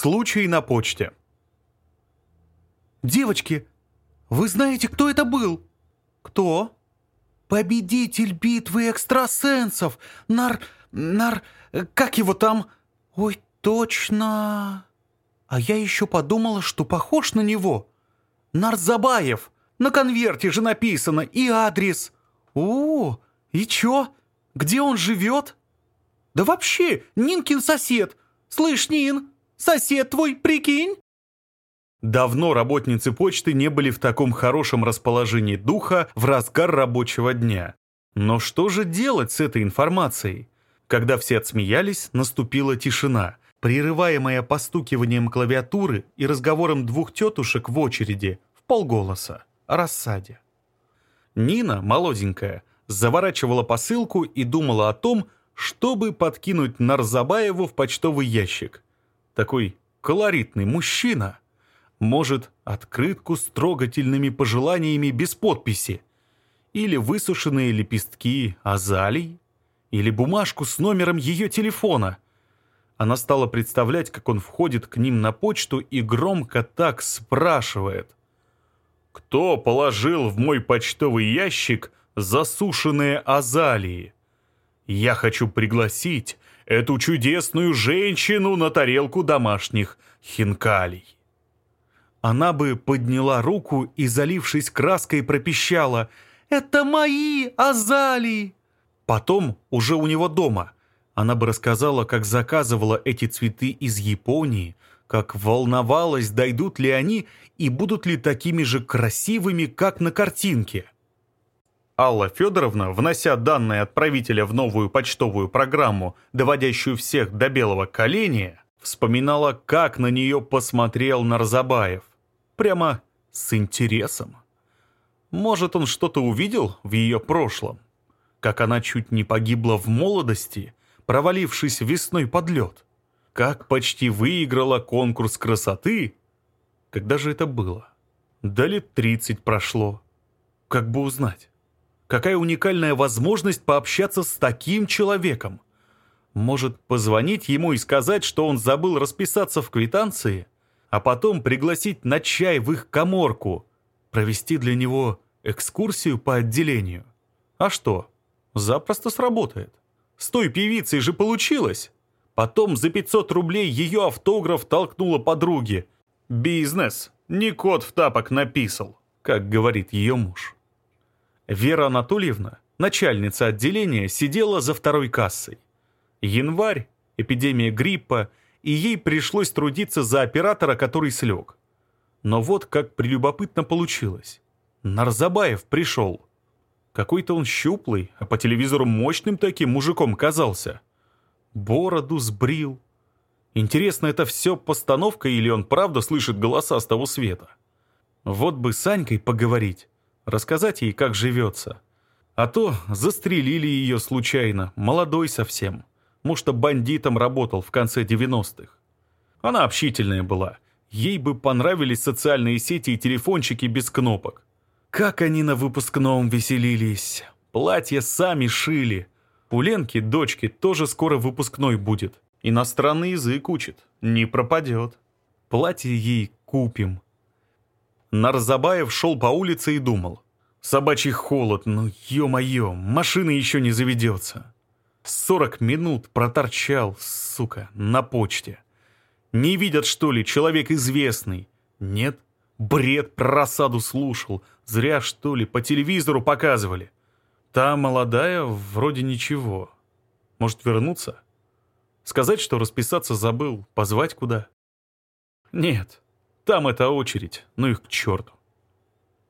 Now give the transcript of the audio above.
Случай на почте. «Девочки, вы знаете, кто это был?» «Кто?» «Победитель битвы экстрасенсов! Нар... нар... как его там?» «Ой, точно...» «А я еще подумала, что похож на него!» «Нарзабаев! На конверте же написано и адрес!» «О, и че? Где он живет?» «Да вообще, Нинкин сосед! Слышь, Нин, Сосед твой, прикинь?» Давно работницы почты не были в таком хорошем расположении духа в разгар рабочего дня. Но что же делать с этой информацией? Когда все отсмеялись, наступила тишина, прерываемая постукиванием клавиатуры и разговором двух тетушек в очереди в полголоса о рассаде. Нина, молоденькая, заворачивала посылку и думала о том, чтобы подкинуть Нарзабаеву в почтовый ящик – такой колоритный мужчина, может открытку с трогательными пожеланиями без подписи, или высушенные лепестки азалий, или бумажку с номером ее телефона. Она стала представлять, как он входит к ним на почту и громко так спрашивает. «Кто положил в мой почтовый ящик засушенные азалии? Я хочу пригласить эту чудесную женщину на тарелку домашних хинкалий. Она бы подняла руку и, залившись краской, пропищала «Это мои азалии!» Потом, уже у него дома, она бы рассказала, как заказывала эти цветы из Японии, как волновалась, дойдут ли они и будут ли такими же красивыми, как на картинке. Алла Федоровна, внося данные отправителя в новую почтовую программу, доводящую всех до белого коленя, вспоминала, как на нее посмотрел Нарзабаев. Прямо с интересом. Может, он что-то увидел в ее прошлом? Как она чуть не погибла в молодости, провалившись весной под лед? Как почти выиграла конкурс красоты? Когда же это было? Да лет тридцать прошло. Как бы узнать? Какая уникальная возможность пообщаться с таким человеком! Может, позвонить ему и сказать, что он забыл расписаться в квитанции? А потом пригласить на чай в их коморку? Провести для него экскурсию по отделению? А что? Запросто сработает. С той певицей же получилось! Потом за 500 рублей ее автограф толкнула подруге. «Бизнес! Не кот в тапок написал», как говорит ее муж. Вера Анатольевна, начальница отделения, сидела за второй кассой. Январь, эпидемия гриппа, и ей пришлось трудиться за оператора, который слег. Но вот как прелюбопытно получилось. Нарзабаев пришел. Какой-то он щуплый, а по телевизору мощным таким мужиком казался. Бороду сбрил. Интересно, это все постановка или он правда слышит голоса с того света? Вот бы с Анькой поговорить рассказать ей, как живется. А то застрелили ее случайно, молодой совсем. Муж-то бандитом работал в конце 90-х. Она общительная была. Ей бы понравились социальные сети и телефончики без кнопок. Как они на выпускном веселились. Платья сами шили. У Ленки, дочки, тоже скоро выпускной будет. Иностранный язык учит. Не пропадет. Платье ей купим. Нарзабаев шел по улице и думал. «Собачий холод, ну ё-моё, машина еще не заведется». Сорок минут проторчал, сука, на почте. Не видят, что ли, человек известный? Нет? Бред просаду слушал. Зря, что ли, по телевизору показывали. Та молодая вроде ничего. Может, вернуться? Сказать, что расписаться забыл, позвать куда? Нет, там эта очередь, ну их к черту.